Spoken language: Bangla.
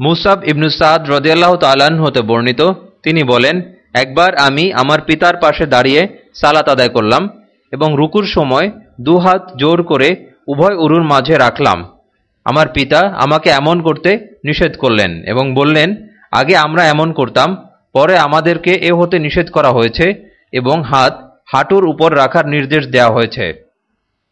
মুসাব ইবনু সাদ রদিয়াল্লাহ তালান হতে বর্ণিত। তিনি বলেন, একবার আমি আমার পিতার পাশে দাঁড়িয়ে সালাত আদায় করলাম এবং রুকুর সময় দু হাত জোর করে উভয় উরুর মাঝে রাখলাম। আমার পিতা আমাকে এমন করতে নিষেধ করলেন এবং বললেন, আগে আমরা এমন করতাম, পরে আমাদেরকে এ হতে নিষেধ করা হয়েছে এবং হাত হাঁটুর উপর রাখার নির্দেশ দেওয়া হয়েছে।